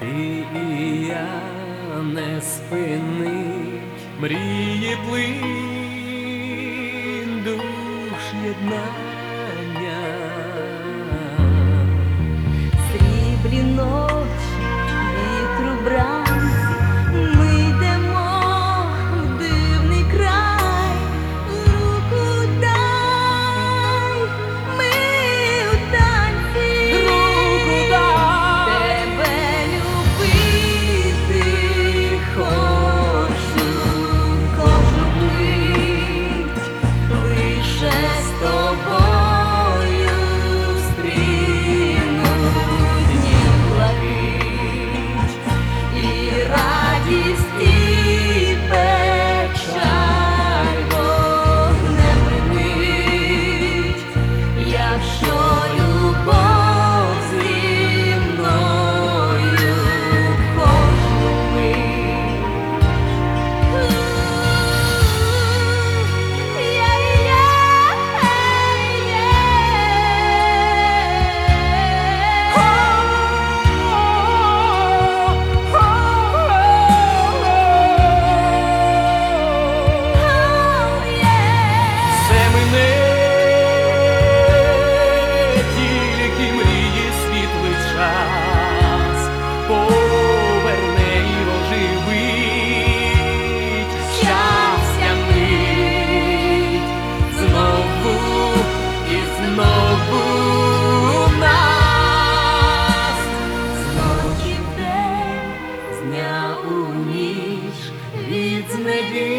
ти і я не спинить, мрії плин душ єднать. remedy.